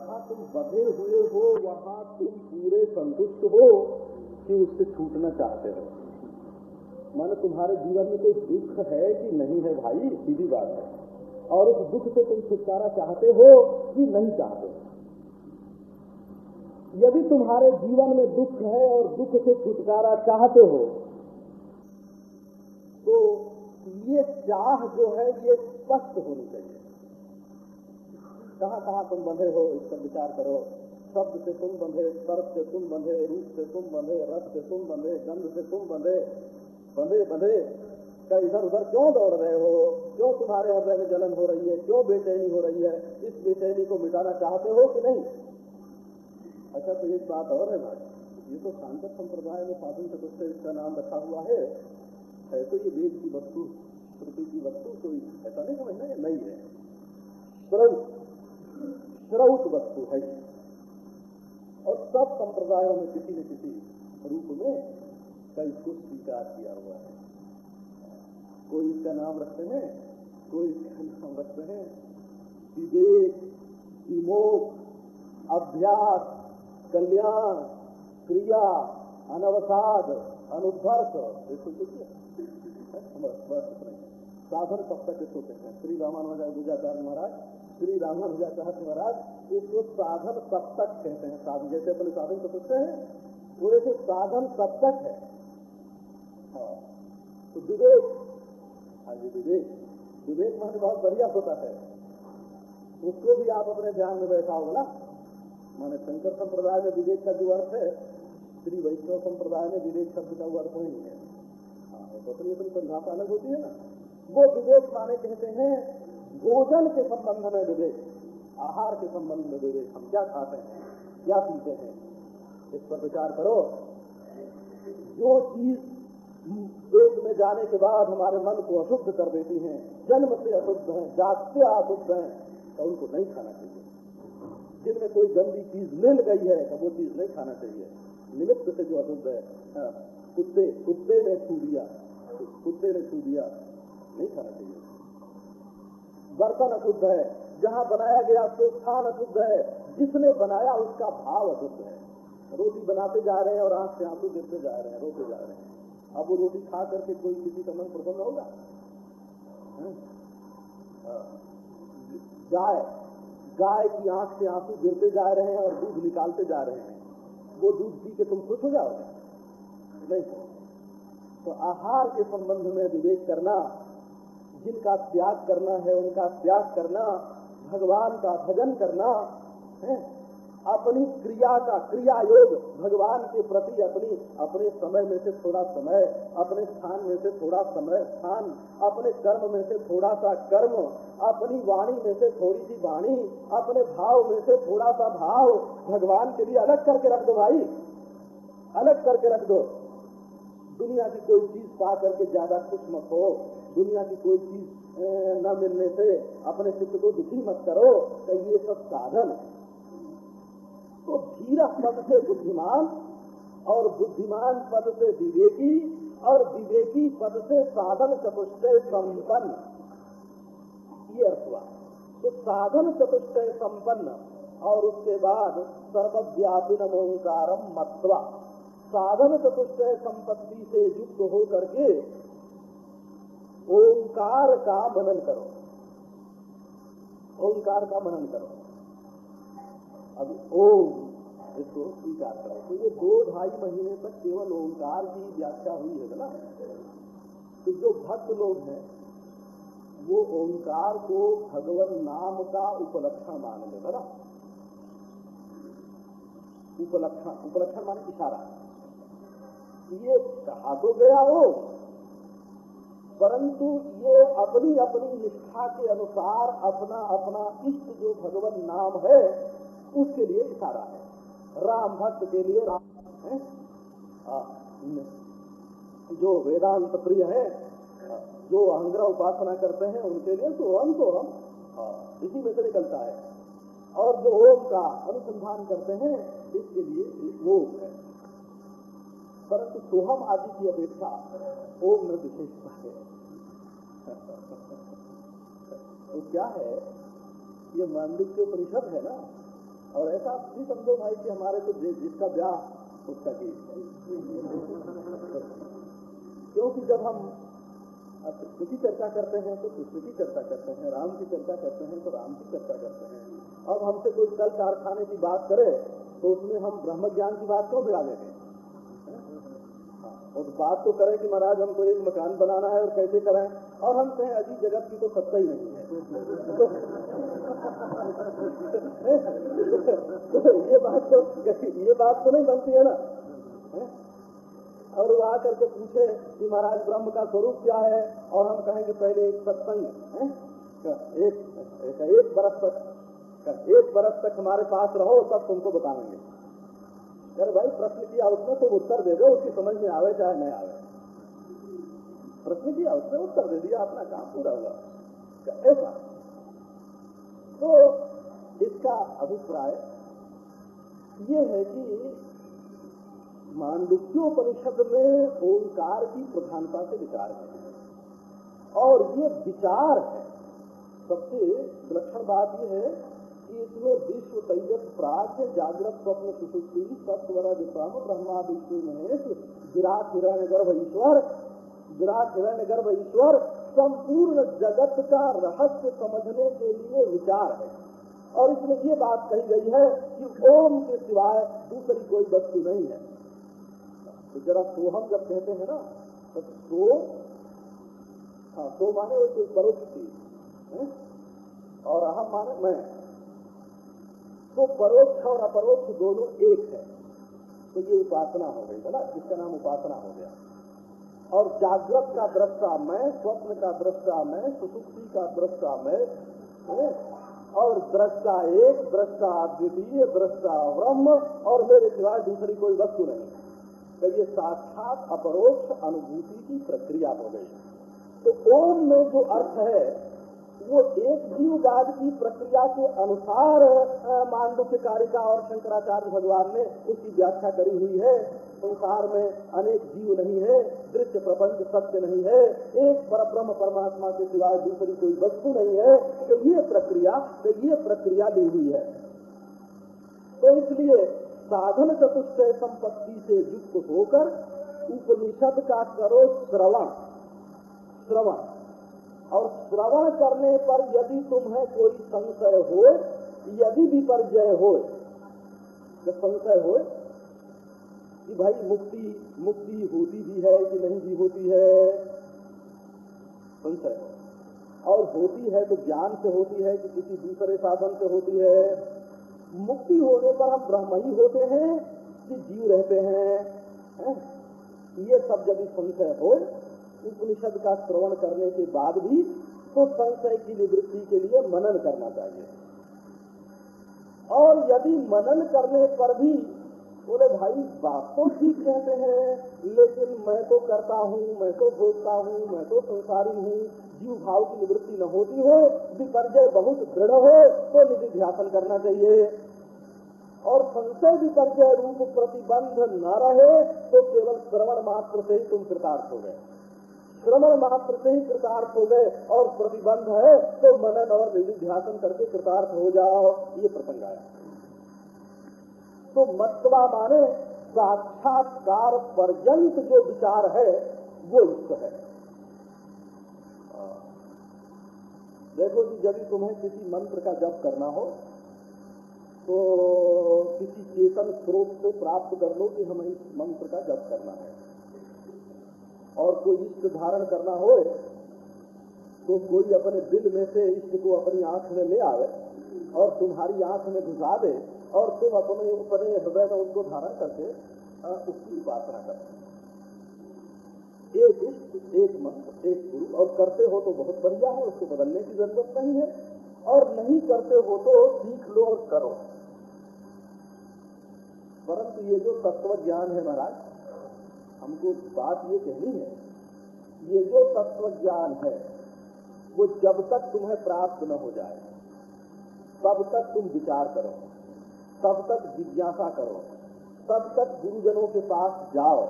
जहाँ तुम बधे हुए हो, वहाँ तुम पूरे संतुष्ट हो कि उससे छूटना चाहते हो। माने तुम्हारे जीवन में कोई दुख है कि नहीं है भाई? सीधी बात है। और उस दुख से तुम छुटकारा चाहते हो कि नहीं चाहते यदि तुम्हारे जीवन में दुख है और दुख से छुटकारा चाहते हो तो ये चाह जो है, ये स्पष्ट होनी चाहिए। कहाँ कहाँ तुम बंधे हो इस पर विचार करो। शब्द से तुम बंधे स्पर्श से तुम बंधे, रूप से तुम बंधे, रस से तुम बंधे, गंध से तुम बंधे बंधे बंधे। का इधर उधर क्यों दौड़ रहे हो? क्यों तुम्हारे हृदय में जलन हो रही है? क्यों बेचैनी हो रही है? इस बेचैनी को मिटाना चाहते हो कि नहीं? अच्छा तो एक बात और है भाई। ये तो सांसद संप्रदाय में साधन चतुर्थ इसका नाम रखा हुआ है। है तो ये वेद की वस्तु की वस्तु कोई ऐसा नहीं समझना नहीं है। श्रौत श्रौत वस्तु है। और सब संप्रदायों में किसी न किसी रूप में का इसको स्वीकार किया हुआ है। कोई इसका नाम रखते हैं, कोई इसका नाम रखते हैं। विवेक, विमोक, अभ्यास, कल्याण, क्रिया, अनवसाद अनुध्वर्ष देखो देखिए साधन कब तक इसको हैं। श्री रामानुजाचार्य महाराज श्री रामानुजाचार्य महाराज, इसको साधन कब तक कहते हैं साधन। जैसे अपने साधन तो पूछते हैं वो ऐसे साधन कब तक है। हाँ तो विवेक हाँ जी, विवेक। विवेक मान बहुत बढ़िया होता है। उसको भी आप अपने ध्यान में बैठाओगे ना माने शंकर संप्रदाय में विवेक का जो अर्थ है, श्री वैष्णव संप्रदाय में विवेक शब्द का अर्थ नहीं है। हाँ तो अपनी अपनी परिभाषा अलग होती है ना। वो विवेक माने कहते हैं भोजन के संबंध में विवेक आहार के संबंध में विवेक हम क्या खाते हैं क्या पीते हैं इस पर विचार करो। जो चीज़ पेट में जाने के बाद हमारे मन को अशुद्ध कर देती हैं जन्म से अशुद्ध हैं जागते अशुद्ध हैं तो उनको नहीं खाना चाहिए। जिनमें कोई गंदी चीज़ मिल गई है तो वो चीज़ नहीं खाना चाहिए। निमित्त से जो अशुद्ध है हाँ, कुत्ते कुत्ते ने छू दिया कुत्ते ने छू दिया नहीं खाना चाहिए। बर्तन अशुद्ध है, जहाँ बनाया गया तो स्थान अशुद्ध है, जिसने बनाया उसका भाव अशुद्ध है। रोटी बनाते जा रहे हैं और आँख से आँसू गिरते जा रहे हैं, रोते जा रहे हैं। अब वो रोटी खा करके कोई किसी का मन प्रसन्न होगा? गाय गाय की आँख से आँसू गिरते जा रहे हैं और दूध निकालते जा रहे हैं। वो दूध पी के तुम खुश हो जाओगे? नहीं। तो आहार के संबंध में विवेक करना जिनका त्याग करना है, उनका त्याग करना, भगवान का भजन करना, है? अपनी क्रिया का क्रिया योग भगवान के प्रति अपनी, अपने समय में से थोड़ा समय, अपने स्थान में से थोड़ा समय, स्थान, अपने कर्म में से थोड़ा सा कर्म, अपनी वाणी में से थोड़ी सी वाणी, अपने भाव में से थोड़ा सा भाव भगवान के लिए अलग करके रख दो भाई। अलग करके रख दो। दुनिया की कोई चीज़ पा करके ज़्यादा खुश मत हो। दुनिया की कोई चीज़ न मिलने से अपने चित्त को दुखी मत करो कि ये सब साधन तो धीरा पद से बुद्धिमान और बुद्धिमान पद से विवेकी और विवेकी पद से साधन चतुष्टय संपन्न। ये अर्थ हुआ। तो साधन चतुष्टय संपन्न और उसके बाद सर्वव्यापिन ओंकारम मत्वा। साधन चतुष्टय संपत्ति से युक्त होकर करके ओंकार का मनन करो। ओंकार का मनन करो। अब ओम इसको स्वीकार करो। तो ये दो ढाई महीने तक केवल ओंकार की व्याख्या हुई है ना? तो जो भक्त लोग हैं, वो ओंकार को भगवान नाम का उपलक्षण मान ले बना उपलक्षण उपलक्षण माने इशारा। ये कहा तो गया हो परंतु ये अपनी अपनी निष्ठा के अनुसार अपना अपना इष्ट जो भगवान नाम है उसके लिए इशारा है। राम भक्त के लिए राम है। आ, जो वेदांत प्रिय है जो अहंग्रह उपासना करते हैं उनके लिए तो हम तो इसी में से निकलता है। और जो ओम का अनुसंधान करते हैं इसके लिए ओम है। परंतु सोहम आदि की अपेक्षा ओम में विशेषता है। तो क्या है? ये मांडुक के उपनिषद है ना? और ऐसा भी समझो भाई कि हमारे तो जिसका ब्याह उसका गीत क्योंकि जब हम कृष्ण की चर्चा करते हैं तो कृष्ण की चर्चा करते हैं राम की चर्चा करते हैं तो राम की चर्चा करते हैं। अब हमसे कोई कल कारखाने की बात करे तो उसमें हम ब्रह्म ज्ञान की बात क्यों भिड़ा हाँ, और बात तो करें कि महाराज हमको एक मकान बनाना है और कैसे करें? और हम कहें अजी जगत की तो सत्ता ही नहीं है। तो, तो ये बात तो ये बात तो नहीं बनती है ना? और वो आकर के पूछे कि महाराज ब्रह्म का स्वरूप क्या है? और हम कहें कि पहले एक सत्संग एक, एक बरस तक एक बरस तक हमारे पास रहो तब तुमको बताएँगे। अरे भाई, प्रश्न किया उसने तुम उत्तर दे दो, उसकी समझ में आवे चाहे नहीं आवे। प्रश्न किया उसने, उत्तर दे दिया, अपना काम पूरा हुआ। ऐसा। तो इसका अभिप्राय ये है कि मांडुक्योपनिषद में ओंकार की प्रधानता से विचार है। और ये विचार है। सबसे विलक्षण बात यह है इसमें विश्व तेजस प्राग जागृत स्वप्न सुसुप्ति सत्वर विश्राम ब्रह्मा विष्णु महेश विराट हिरण्य गर्भ ईश्वर विराट हिरण्य गर्भ ईश्वर, संपूर्ण जगत का रहस्य समझने के लिए विचार है। और इसमें ये बात कही गई है कि ओम के सिवाय दूसरी कोई वस्तु नहीं है। तो जरा सोहम जब कहते हैं ना तो सो हाँ सो माने वो कोई परोक्ष और अहम माने मैं। तो परोक्ष और अपरोक्ष दोनों एक है। तो ये उपासना हो गई ना इसका नाम उपासना हो गया। और जागृत का दृष्टा मैं, स्वप्न का दृष्टा मैं, सुसुप्ति का दृष्टा मैं और दृष्टा एक, दृष्टा द्वितीय, दृष्टा ब्रह्म, और मेरे सिवाय दूसरी कोई वस्तु नहीं। तो ये साक्षात अपरोक्ष अनुभूति की प्रक्रिया हो गई। तो ओम में जो अर्थ है वो एक जीववाद की प्रक्रिया के अनुसार मांडुक्य कारिका और शंकराचार्य भगवान ने उसकी व्याख्या करी हुई है। संसार में अनेक जीव नहीं है, दृश्य प्रपंच सत्य नहीं है, एक परब्रह्म परमात्मा के सिवाय दूसरी कोई वस्तु नहीं है। तो ये प्रक्रिया तो ये प्रक्रिया ली हुई है। तो इसलिए साधन चतुष्टय संपत्ति से युक्त होकर उपनिषद का करो श्रवण। श्रवण। और श्रवण करने पर यदि तुम्हें कोई संशय हो यदि भी विपर्जय हो संशय हो कि भाई मुक्ति मुक्ति होती भी है कि नहीं भी होती है? संशय और होती है तो ज्ञान से होती है कि किसी दूसरे साधन से होती है। मुक्ति होने पर हम ब्रह्म ही होते हैं कि जीव रहते हैं, है? ये सब यदि संशय हो उपनिषद का श्रवण करने के बाद भी तो संशय की निवृत्ति के लिए मनन करना चाहिए। और यदि मनन करने पर भी बोले, भाई, बात तो ठीक कहते हैं, लेकिन मैं तो करता हूँ, मैं तो भोगता हूँ, मैं तो संसारी हूँ, जीव भाव की निवृत्ति न होती हो, विपर्जय बहुत दृढ़ हो तो निधि ध्यान करना चाहिए। और संशय विपर्जय रूप प्रतिबंध न रहे तो केवल श्रवण मात्र से ही तुम कृतार्थ हो गए। श्रवण मात्र से ही कृतार्थ हो गए और प्रतिबंध है तो मनन और निधि ध्यान करके कृतार्थ हो जाओ, ये प्रसंग आया। तो मतवा माने साक्षात्कार पर्यंत जो विचार है, वो इष्ट है। देखो कि यदि तुम्हें किसी मंत्र का जप करना हो तो किसी चेतन स्रोत से प्राप्त कर लो कि हमें इस मंत्र का जप करना है। और कोई इष्ट धारण करना हो तो कोई अपने दिल में से इष्ट को अपनी आँख में ले आवे और तुम्हारी आँख में घुसा दे और तुम अपने अपने हृदय में उनको धारण करके उसकी उपासना करते एक इष्ट एक मंत्र, एक गुरु, और करते हो तो बहुत बढ़िया है, उसको बदलने की ज़रूरत नहीं है, और नहीं करते हो तो सीख लो और करो। परंतु ये जो तत्व ज्ञान है महाराज हमको बात ये कहनी है, ये जो तत्व ज्ञान है, वो जब तक तुम्हें प्राप्त न हो जाए, तब तक तुम विचार करो, तब तक जिज्ञासा करो, तब तक गुरुजनों के पास जाओ।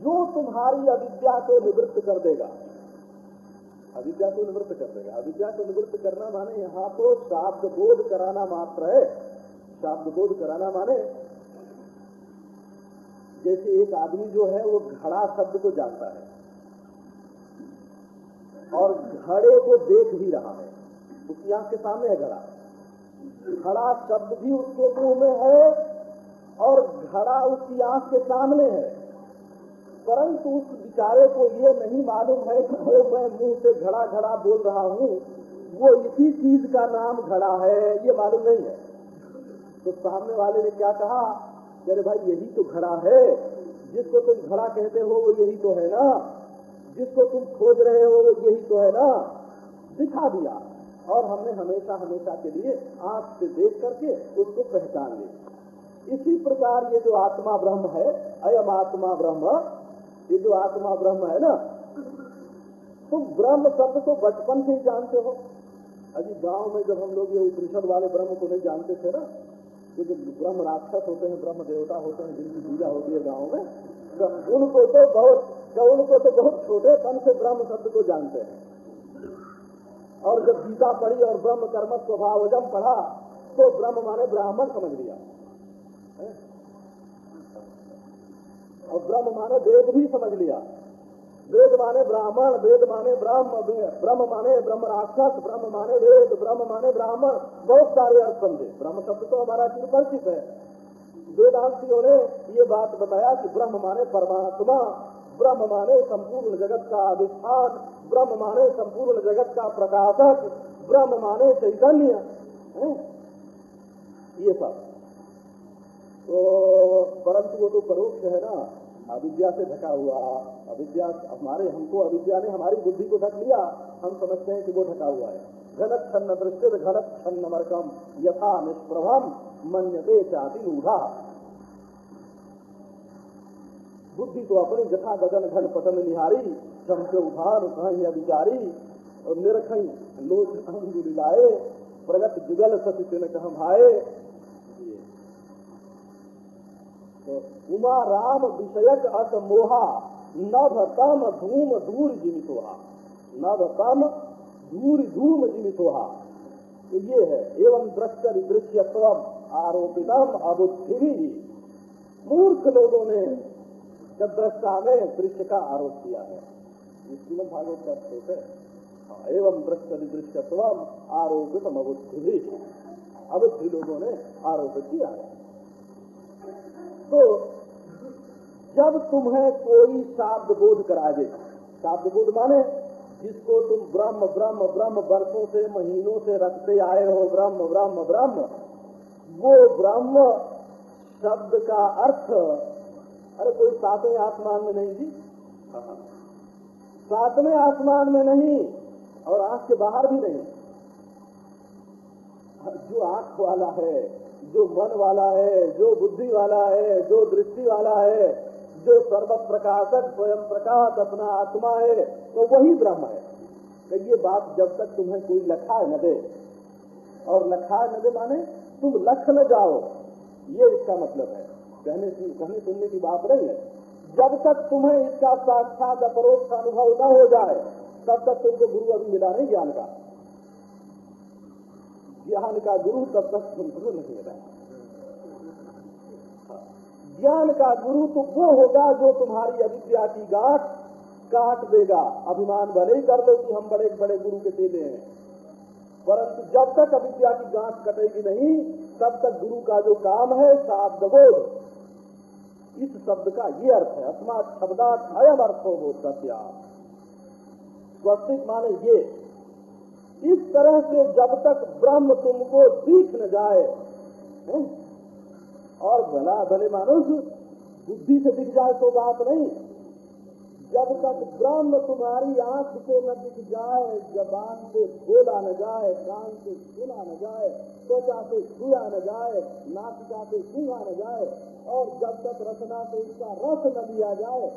जो तुम्हारी अविद्या को निवृत्त कर देगा, अविद्या को निवृत्त कर देगा। अविद्या को निवृत्त करना माने यहाँ तो शाब्द बोध कराना मात्र है। शाब्द बोध कराना माने जैसे एक आदमी जो है, वो घड़ा शब्द को जानता है। और घड़े को देख भी रहा है। उसकी आँख के सामने है घड़ा। घड़ा शब्द भी उसके मुँह में है और घड़ा उसकी आँख के सामने है। परंतु उस बिचारे को ये नहीं मालूम है कि जो मैं मुँह से घड़ा घड़ा बोल रहा हूँ, वो इसी चीज़ का नाम घड़ा है, ये मालूम नहीं है। तो सामने वाले ने क्या कहा? अरे भाई, यही तो घड़ा है। जिसको तुम घड़ा कहते हो, वो यही तो है ना। जिसको तुम खोज रहे हो, वो यही तो है ना। दिखा दिया। और हमने हमेशा हमेशा के लिए आँख से देख करके उसको पहचान लिया इसी प्रकार ये जो आत्मा ब्रह्म है, अयम आत्मा ब्रह्म, ये जो आत्मा ब्रह्म है ना, तुम ब्रह्म शब्द तो बचपन से ही जानते हो। अभी गाँव में जब हम लोग ये उपनिषद वाले ब्रह्म को नहीं जानते थे ना तो जो ब्रह्म राक्षस होते हैं, ब्रह्म देवता होते हैं, जिनकी पूजा होती है गाँव में तो उनको तो बहुत उनको तो बहुत छोटे पन से ब्रह्म शब्द को जानते हैं। और जब गीता पढ़ी और ब्रह्म कर्म स्वभाव स्वभावजम पढ़ा तो ब्रह्म माने ब्राह्मण समझ लिया। और ब्रह्म माने वेद भी समझ लिया। वेद माने ब्राह्मण वेद माने ब्रह्म ब्रह्म माने ब्रह्म राक्षस ब्रह्म माने वेद ब्रह्म माने ब्राह्मण। बहुत सारे अर्थ समझे। ब्रह्म शब्द तो हमारा चिर परिचित है। वेदांतियों ने ये बात बताया कि ब्रह्म माने परमात्मा ब्रह्म माने संपूर्ण जगत का अधिष्ठान ब्रह्म माने संपूर्ण जगत का प्रकाशक ब्रह्म माने चैतन्य ये सब। तो परंतु वो तो परोक्ष है ना। अविद्या से ढका हुआ, अविद्या, हमारे, हमको अविद्या ने हमारी बुद्धि को ढक लिया, हम समझते हैं कि वो ढका हुआ है। घनत छन्न दृष्टि घनत छन्न मरकम, यथा निष्प्रभम, मन्यते चाति रूढ़ा। बुद्धि तो अपनी जथा गगन घन पतन निहारी, चमके उभार कहीं अविचारी और निरखई लोच अंगुल लाए, प्रगट जुगल सती तिन कह भाए तो उमा राम विषयक अत मोहा, नभ तम धूम दूर जीवितोहा नभ तम दूर धूम जीवितोहा तो ये है, एवं दृष्ट दृश्यत्व आरोपितम अबुद्धि। मूर्ख लोगों ने जब दृष्टा में दृश्य का आरोप किया है। श्रीमद भागवत का स्रोत है। एवं दृष्ट दृश्यत्व आरोपित अबुद्धि। अबुद्धि लोगों ने आरोप किया है। तो जब तुम्हें कोई शाब्द बोध करा दे शाब्द बोध माने जिसको तुम ब्रह्म ब्रह्म ब्रह्म वर्षों से, महीनों से रखते आए हो, ब्रह्म ब्रह्म ब्रह्म, वो ब्रह्म शब्द का अर्थ, अरे कोई सातवें आसमान में नहीं जी? सातवें आसमान में नहीं, और आँख के बाहर भी नहीं। जो आँख वाला है जो मन वाला है, जो बुद्धि वाला है, जो दृष्टि वाला है, जो सर्व प्रकाशक स्वयं प्रकाश अपना आत्मा है तो वही ब्रह्म है। तो ये बात जब तक तुम्हें कोई लखा न दे। और लखा न दे माने तुम लख न जाओ। ये इसका मतलब है। कहने कहने सुनने की बात नहीं है। जब तक तुम्हें इसका साक्षात अपरोक्ष अनुभव न हो जाए, तब तक तुमको गुरु अभी मिला नहीं ज्ञान का। ज्ञान का गुरु तब तक तुमको नहीं मिला ज्ञान का गुरु तो वो होगा जो तुम्हारी अविद्या की गांठ काट देगा। अभिमान भले ही कर दो कि हम बड़े बड़े गुरु के चेले हैं। परंतु जब तक अविद्या की गांठ कटेगी नहीं, तब तक गुरु का जो काम है शाब्द बोध। इस शब्द का ये अर्थ है, अस्मात शब्दात अयम अर्थ हो सत्या स्वस्तिक माने ये इस तरह से जब तक ब्रह्म तुमको दिख न जाए, है? और भला भले मानुष, बुद्धि से दिख जाए तो बात नहीं जब तक ब्रह्म तुम्हारी आँख से न दिख जाए, जबान से बोला न जाए, कान से सुना न जाए, त्वचा से छुआ न जाए, नासिका से सूंघा न जाए, और जब तक रचना से इसका रस न लिया जाए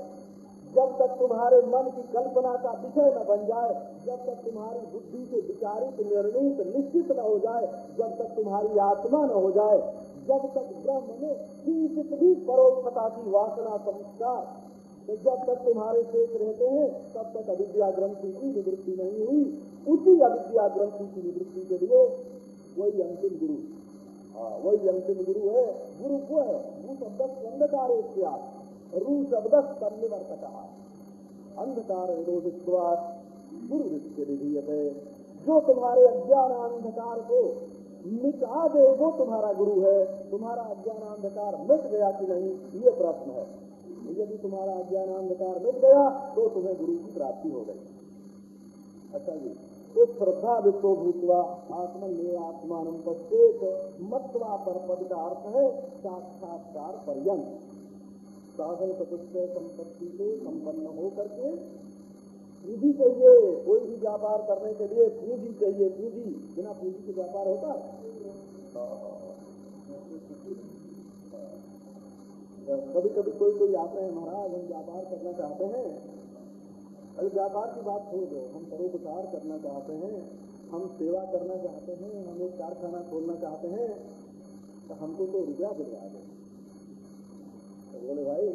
जब तक तुम्हारे मन की कल्पना का विषय न बन जाए, जब तक तुम्हारी बुद्धि से विचारित, निर्णित, निश्चित न हो जाए, जब तक तुम्हारी आत्मा न हो जाए, जब तक ब्रह्म में किंचित भी परोक्षता की वासना संस्कार तो जब तक तुम्हारे शेष रहते हैं, तब तक अविद्या ग्रंथि की निवृत्ति नहीं हुई। उसी अविद्या ग्रंथि की निवृत्ति के लिए वही अंतिम गुरु। हाँ वही अंतिम गुरु है। गुरु को है। वो शब्द अंधकार रू शब्द तन्निवर्तक अंधकार निरोधित्वात गुरु विधीयते जो तुम्हारे अज्ञान अंधकार को मिटा दे, वो तुम्हारा गुरु है। तुम्हारा अज्ञान अंधकार मिट गया कि नहीं, ये प्रश्न है। यदि तुम्हारा अज्ञान अंधकार मिट गया तो तुम्हें गुरु की प्राप्ति हो गई। अच्छा जी तो श्रद्धा विश्व भूतवा आत्मन आत्मान पश्चेत मत्वा पर पद का अर्थ है साक्षात्कार पर्यंत। साधन चतुष्टय संपत्ति से संपन्न हो करके पूंजी चाहिए, कोई भी व्यापार करने के लिए पूंजी चाहिए, पूंजी, बिना पूंजी के व्यापार होता कभी कभी कोई कोई आते हैं, महाराज, हम व्यापार करना चाहते हैं। अरे, व्यापार की बात छोड़ दो, हम परोपकार करना चाहते हैं, हम सेवा करना चाहते हैं, हम एक कारखाना खोलना चाहते हैं तो हमको तो रुपया दिलवा दो। तो बोले भाई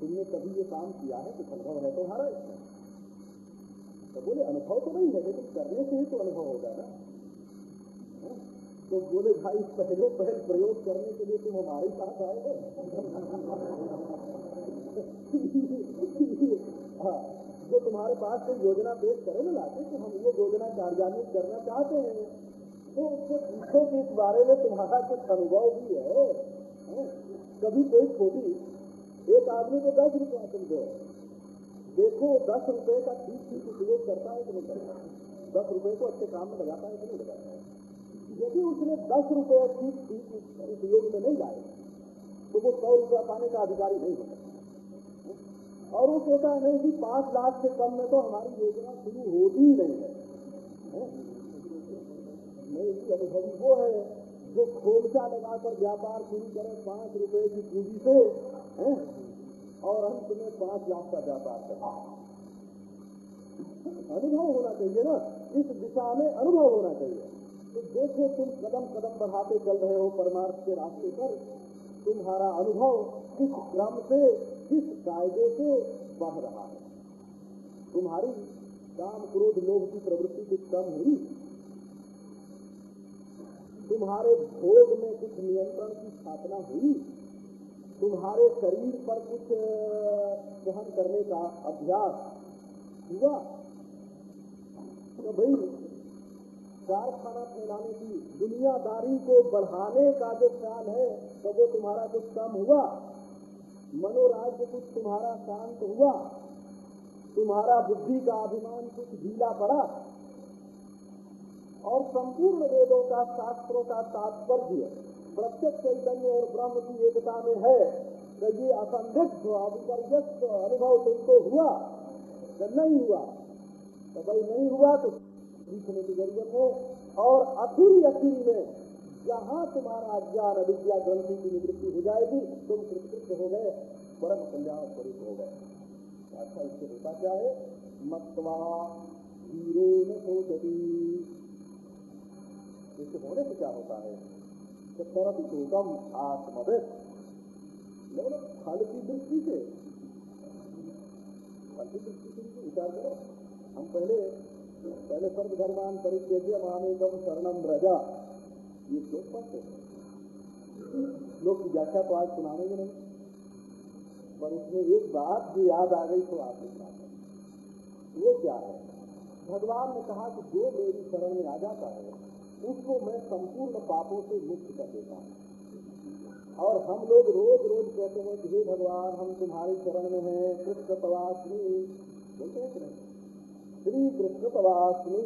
तुमने कभी ये काम किया है? कुछ अनुभव है तुम्हारा इसमें? तो बोले अनुभव तो नहीं है लेकिन करने से ही तो अनुभव होगा ना। तो बोले भाई पहले पहले प्रयोग करने के लिए तुम हमारे साथ आए हो। हाँ जो तुम्हारे पास कोई योजना पेश करे ना लाते कि हम ये योजना कार्यान्वित करना चाहते हैं तो उसको पूछो कि इस बारे में तुम्हारा कुछ अनुभव भी है, है? कभी कोई छोटी, एक आदमी को दस रुपया तुम देखो, दस रुपए का ठीक ठीक उपयोग करता है कि नहीं करता दस रुपए को अच्छे काम में लगाता है कि नहीं लगाता है? यदि उसने दस रुपए ठीक ठीक उपयोग में नहीं लाए तो वो सौ रुपया पाने का अधिकारी नहीं होता। और वो कहता है, नहीं कि पाँच लाख से कम में तो हमारी योजना शुरू होती ही नहीं है। नहीं इसकी अनुभवी वो है। जो खोलचा लगाकर व्यापार शुरू करे, पाँच रुपए की पूंजी से, है? और हम तुम्हें पाँच लाख का व्यापार करना अनुभव होना चाहिए ना। इस दिशा में अनुभव होना चाहिए। तो देखो तुम कदम कदम बढ़ाते चल रहे हो परमार्थ के रास्ते पर। तुम्हारा अनुभव किस क्रम से, किस कायदे से बढ़ रहा है? तुम्हारी काम क्रोध लोभ की प्रवृत्ति कुछ कम हुई। तुम्हारे भोग में कुछ नियंत्रण की स्थापना हुई? तुम्हारे शरीर पर कुछ सहन करने का अभ्यास हुआ? तो भाई कारखाना फैलाने की दुनियादारी को बढ़ाने का जो ख्याल है तो वो तुम्हारा कुछ कम हुआ? मनोराज्य कुछ तुम्हारा शांत हुआ? तुम्हारा बुद्धि का अभिमान कुछ ढीला पड़ा? और संपूर्ण वेदों का शास्त्रों का तात्पर्य प्रत्यक्ष चैतन्य और ब्रह्म की एकता में है तो ये असंदिग्ध अभिपर्यस्त अनुभव तुमको हुआ? जब नहीं हुआ तो भाई नहीं हुआ तो सीखने की ज़रूरत है। और अखिरी अखिरी में जहाँ तुम्हारा ज्ञान अविद्या ग्रंथि की निवृत्ति हो जाएगी, तुम कृतकृत हो गए, परम कल्याण स्वरूप हो गए। अच्छा इससे होता क्या है। मत्वा हीरो न सोचती इससे होने से क्या होता है? गौतम आत्मविद लेकिन फल की दृष्टि से। फल की दृष्टि से विचार करो। हम पहले पहले सर्व धर्मान परिचय मामेकम शरणम रजा। ये श्लोक पढ़ते लोग की व्याख्या तो आज सुनाएँगे नहीं। पर उसमें एक बात जो याद आ गई तो आप सुना वो क्या है? भगवान ने कहा कि जो मेरी शरण में आ जाता है उसको मैं संपूर्ण पापों से मुक्त कर देता हूँ। और हम लोग रोज रोज कहते हैं कि हे भगवान, हम तुम्हारे चरण में हैं। कृष्ण तवास्मी बोलते हैं श्री कृष्ण तवास्मी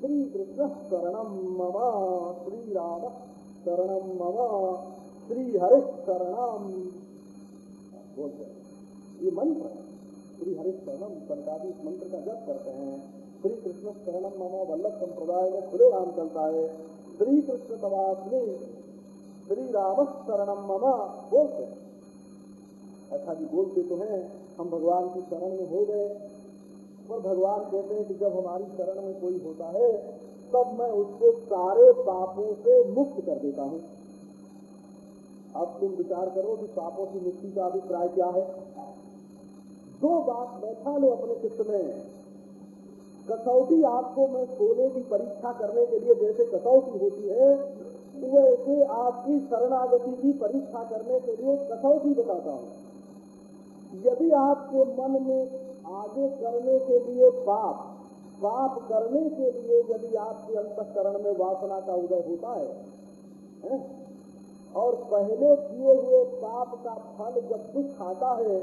श्री कृष्ण शरणम मम। श्री राम शरणम मम। श्री हरि शरणम। बोलते हैं। ये मंत्र श्री हरि शरणम। इस मंत्र का जप करते हैं। श्री कृष्ण शरणम मम वल्लभ संप्रदाय में खुले राम चलता है श्री कृष्ण तवास्मी श्री राम शरणम मम बोलते। अच्छा जी बोलते तो हैं, हम भगवान की शरण में हो गए। पर भगवान कहते हैं कि जब हमारी शरण में कोई होता है, तब मैं उसको सारे पापों से मुक्त कर देता हूँ। अब तुम विचार करो कि पापों की मुक्ति का अभिप्राय क्या है? दो बात बैठा लो अपने चित्त में। कसौटी आपको मैं सोने की परीक्षा करने के लिए जैसे कसौटी होती है वैसे आपकी शरणागति की परीक्षा करने के लिए कसौटी बताता हूँ यदि आपके मन में आगे करने के लिए पाप पाप करने के लिए यदि आपके अंतकरण में वासना का उदय होता है, है? और पहले किए हुए पाप का फल जब दुख आता है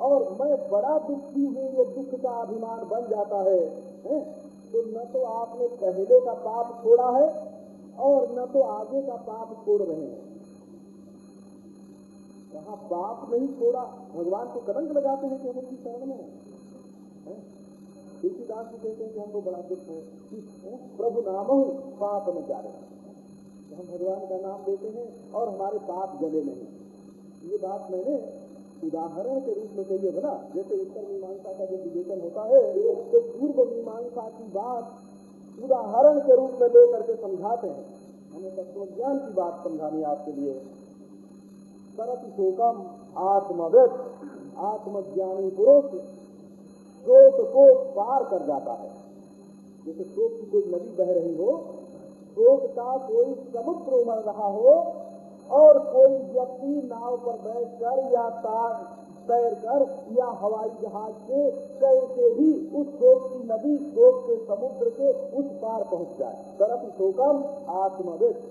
और मैं बड़ा दुखी हूँ ये दुख का अभिमान बन जाता है, है? तो न तो आपने पहले का पाप छोड़ा है और न तो आगे का पाप छोड़ रहे हैं। कहा पाप नहीं छोड़ा? भगवान को कलंक लगाते हैं कि हम उनकी शरण में तुलसीदास जी कहते हैं कि हमको बड़ा दुख है। कि प्रभु नाम पाप न जा तो हम भगवान का नाम लेते हैं और हमारे पाप जले नहीं। ये बात मैंने उदाहरण के रूप में कही है ना जैसे उत्तर मीमांसा का जो विवेचन होता है तो पूर्व मीमांसा की बात उदाहरण के रूप में लेकर के समझाते हैं। हमें तत्वज्ञान की बात समझानी आपके लिए। सरत शोकम आत्मविद आत्मज्ञानी पुरुष शोक को पार कर जाता है। जैसे शोक की कोई नदी बह रही हो, शोक का कोई समुद्र उमड़ रहा हो और कोई व्यक्ति नाव पर बैठकर या तार तैर कर या हवाई जहाज़ से कैसे भी उस शोक की नदी शोक के समुद्र के उस पार पहुँच जाए। तरफ़ शोकम आत्मविद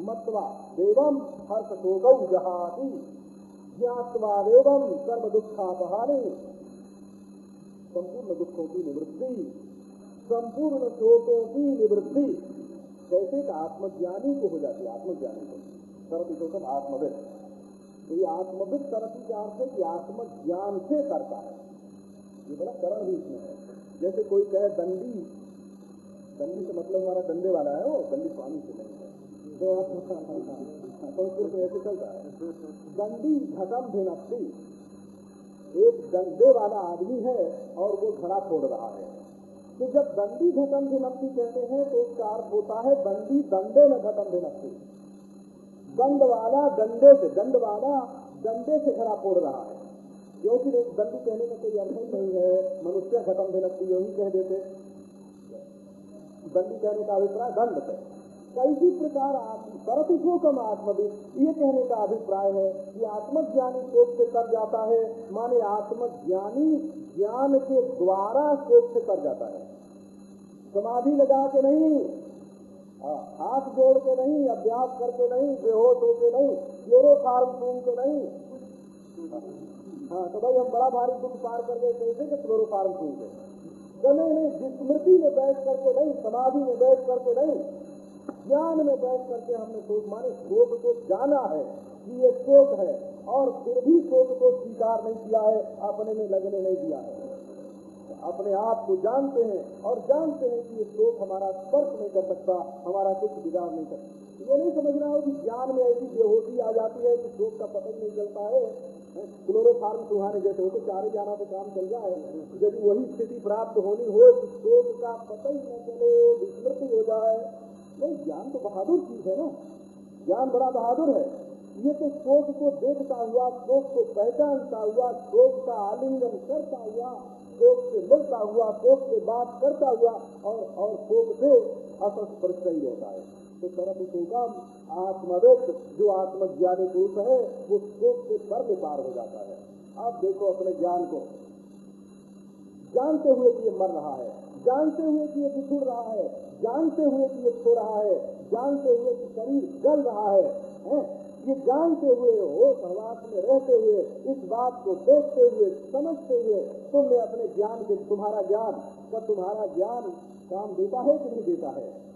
मत्वा देवम हर्ष शोकम जहाती। ज्ञातवा देवम सर्व दुखा बहानी संपूर्ण दुखों की निवृत्ति। संपूर्ण शोकों की निवृत्ति। कैसे का आत्मज्ञानी को हो जाती है, आत्मज्ञानी को। सरती शोकम आत्मविद। तो ये आत्मविद सरती का अर्थ है कि आत्मज्ञान से करता है। ये बड़ा करण भी इसमें। है जैसे कोई कहे दंडी दंडी से मतलब हमारा दंडे वाला है वो, दंडी स्वामी से नहीं है। तो संस्कृत में ऐसे चलता है। दंडी घटम भिनप्ति एक डंडे वाला आदमी है और वो घड़ा छोड़ रहा है। तो जब दंडी घटम भिनप्ति कहते हैं तो उसका अर्थ होता है दंडी दंडे में घटम भिनप्ति दंड वाला डंडे से दंड वाला डंडे से घड़ा फोड़ रहा है। क्योंकि दंडी कहने में कोई अर्थ ही नहीं है, मनुष्य खत्म भिनप्ति यही कह देते। दंडी कहने का अभिप्राय दंड से कैसी प्रकार सरति शोकम आत्मविद ये कहने का अभिप्राय है कि आत्मज्ञानी शोक से कर जाता है, माने आत्मज्ञानी ज्ञान के द्वारा शोक से कर जाता है। समाधि लगा के नहीं हाथ जोड़ के नहीं, अभ्यास करके नहीं, बेहोश होके नहीं क्लोरो फार्म सूंघ के नहीं। हाँ तो भाई हम बड़ा भारी दुख पार कर गए, कैसे कि क्लोरो फार्म सूंघ के तो नहीं नहीं स्मृति में बैठ करके नहीं, समाधि में बैठ करके नहीं, ज्ञान में बैठ करके हमने सोच माने शोक को जाना है कि ये शोक है, और फिर भी शोक को स्वीकार नहीं किया है, अपने में लगने नहीं दिया है। अपने आप को जानते हैं और जानते हैं कि ये श्लोक हमारा स्पर्श नहीं कर सकता, हमारा कुछ बिगाड़ नहीं कर सकता ये नहीं समझना हो कि ज्ञान में ऐसी बेहोशी आ जाती है कि श्लोक का पता ही नहीं चलता है? क्लोरोफार्म सुहाने जैसे हो तो चारे जाना तो काम चल जाए। यदि वही स्थिति प्राप्त होनी हो कि शोक का पता ही न चले, विस्मृति हो जाए। नहीं, ज्ञान तो बहादुर चीज़ है ना। ज्ञान बड़ा बहादुर है। ये तो शोक को देखता हुआ शोक को पहचानता हुआ शोक का आलिंगन करता हुआ शोक से मिलता हुआ शोक से बात करता हुआ और और शोक से असस्पर्श ही रहता है। तो तरफ़ शोकम आत्मवेद जो आत्मज्ञानी पुरुष है वो शोक से सर्व पार हो जाता है। अब देखो अपने ज्ञान को। जानते हुए कि ये मर रहा है जानते हुए कि ये बिछुड़ रहा है जानते हुए कि ये खो रहा है जानते हुए कि शरीर गल रहा है, है? ये जानते हुए, हो प्रवास में रहते हुए, इस बात को देखते हुए, समझते हुए, तुमने अपने ज्ञान के, तुम्हारा ज्ञान, का तुम्हारा ज्ञान काम देता है कि नहीं देता है?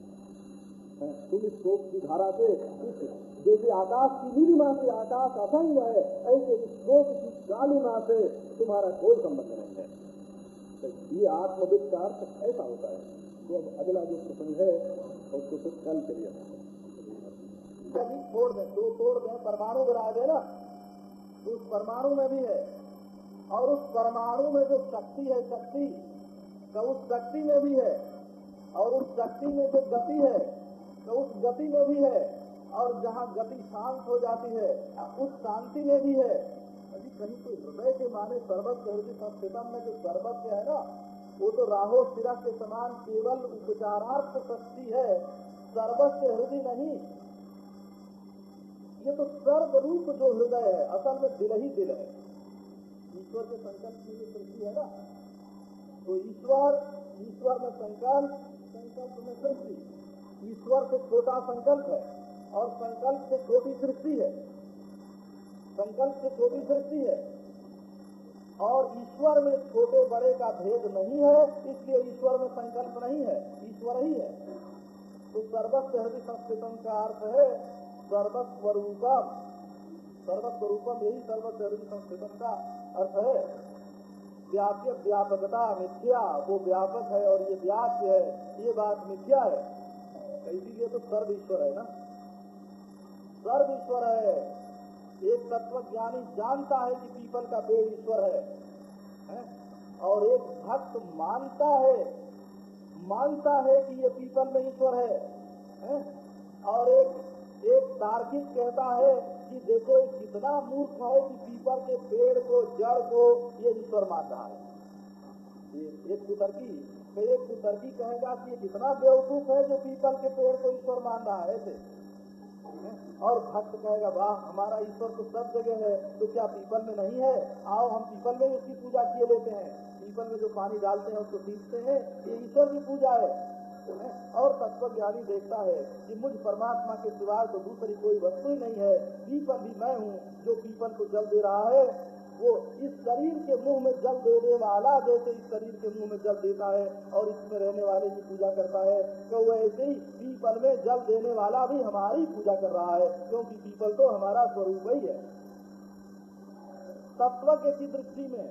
तुम इस शोक की धारा से, इस जैसे आकाश की नीलिमा से, आकाश असंग है, ऐसे इस शोक की कालिमा से तुम्हारा कोई संबंध नहीं है। तो ये आत्मविद का अर्थ ऐसा होता है। तो अब अगला जो प्रसंग है, उसको तो कल के कभी छोड़ दें दो तोड़ दें, परमाणु बना दे ना उस परमाणु में भी है। और उस परमाणु में जो शक्ति है, शक्ति तो उस शक्ति में भी है। और उस शक्ति में जो गति है तो उस गति में भी है। और जहाँ गति शांत हो जाती है, उस शांति में भी है। अभी कहीं तो हृदय के माने सर्वस्व हृदय संस्कृतम में जो सर्वस्व है ना, वो तो राहो सिरा के समान केवल उपचारार्थ शक्ति है। सर्वस्व हृदय नहीं ये तो सर्व रूप जो हृदय है, असल में दिल ही दिल है। ईश्वर के संकल्प की जो सृष्टि है ना? तो ईश्वर ईश्वर में संकल्प संकल्प में सृष्टि। ईश्वर से छोटा संकल्प है और संकल्प से छोटी सृष्टि है। संकल्प से छोटी सृष्टि है। और ईश्वर में छोटे बड़े का भेद नहीं है, इसलिए ईश्वर में संकल्प नहीं है, ईश्वर ही है। तो सर्वस्व हृदय संस्कृतम का अर्थ है सर्वस्वरूपम। सर्वस्वरूपम यही सर्वस्व हृदय संस्कृतम का अर्थ है। व्याप्य व्यापकता मिथ्या वो व्यापक है और ये व्याप्य है ये बात मिथ्या है। इसीलिए तो सर्व ईश्वर है ना। सर्व ईश्वर है। एक तत्व ज्ञानी जानता है कि पीपल का पेड़ ईश्वर है, है? और एक भक्त मानता है मानता है कि ये पीपल में ईश्वर है, है? और एक एक तार्किक कहता है कि देखो, ये कितना मूर्ख है कि पीपल के पेड़ को, जड़ को ये ईश्वर मान रहा है एक कुतर्की एक कुतर्की कहेगा कि कितना बेवकूफ़ है जो पीपल के पेड़ को ईश्वर मान रहा है, ऐसे। और भक्त कहेगा, वाह, हमारा ईश्वर तो सब जगह है तो क्या पीपल में नहीं है? आओ, हम पीपल में उसकी पूजा किए लेते हैं। पीपल में जो पानी डालते हैं, उसको सीखते हैं। ये ईश्वर की पूजा है। और तत्व ज्ञानी देखता है कि मुझ परमात्मा के सिवाय तो दूसरी कोई वस्तु ही नहीं है। पीपल भी मैं हूँ जो पीपल को जल दे रहा है। वो इस शरीर के मुँह में जल देने वाला जैसे इस शरीर के मुँह में जल देता है और इसमें रहने वाले की पूजा करता है। तो वैसे ही पीपल में जल देने वाला भी हमारी पूजा कर रहा है, क्योंकि पीपल तो हमारा स्वरूप ही है। तत्व के दृष्टि में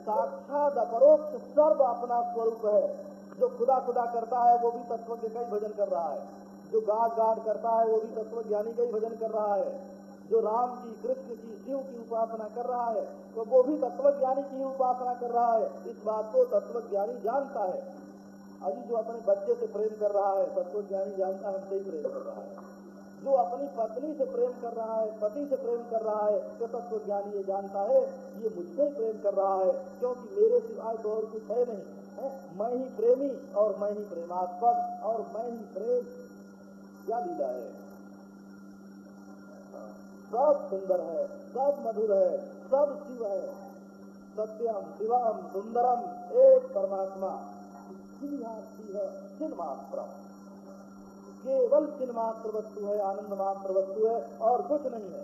साक्षात अपरोक्ष सर्व अपना स्वरूप है। जो खुदा खुदा करता है, वो भी तत्व के कई भजन कर रहा है। जो गाड़ गाड़ करता है, वो भी तत्व ज्ञानी का ही भजन कर रहा है। जो राम की, कृष्ण की, शिव की उपासना कर रहा है तो वो भी तत्व ज्ञानी की उपासना कर रहा है। इस बात को तत्व ज्ञानी जानता है। अभी जो अपने बच्चे से प्रेम कर रहा है तत्व ज्ञानी जानता है हमसे ही प्रेम कर रहा है। जो अपनी पत्नी से प्रेम कर रहा है, पति से प्रेम कर रहा है तो तत्व ज्ञानी ये जानता है, ये मुझसे प्रेम कर रहा है, क्योंकि मेरे सिवाय तो और कुछ है नहीं। है मैं ही प्रेमी और मैं ही प्रेमास्पद और मैं ही प्रेम क्या लीला है। सब सुंदर है, सब मधुर है, सब शिव है। सत्यम, शिवम, सुंदरम, एक परमात्मा। चिन्मात्र। केवल चिन्ह मात्र वस्तु है, आनंद मात्र वस्तु है और कुछ नहीं है।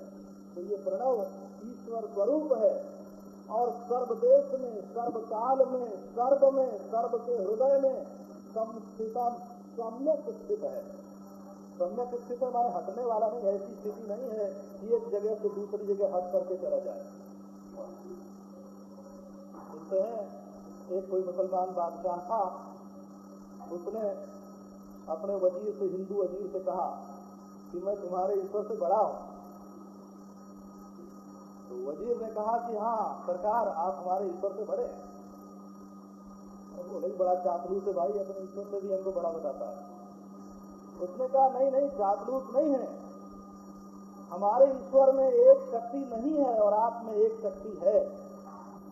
तो ये प्रणव ईश्वर स्वरूप है। और सर्व देश में सर्व काल में, सर्व में, सर्व के हृदय में संस्थितम सम्यक स्थित है। सम्यक स्थित हमारे हटने वाला नहीं, ऐसी स्थिति नहीं है कि एक जगह से दूसरी जगह हट करके चला जाए। सुनते हैं, एक कोई मुसलमान बादशाह था, उसने अपने वज़ीर से, हिंदू वज़ीर से कहा कि मैं तुम्हारे ईश्वर से बड़ा हूँ। तो वज़ीर ने कहा कि हाँ सरकार, आप हमारे ईश्वर से बड़े हैं। नहीं, बड़ा चापलूस है भाई, अपने ईश्वर से भी हमको बड़ा बताता है। उसने कहा, नहीं नहीं चापलूस नहीं है। हमारे ईश्वर में एक शक्ति नहीं है और आप में एक शक्ति है।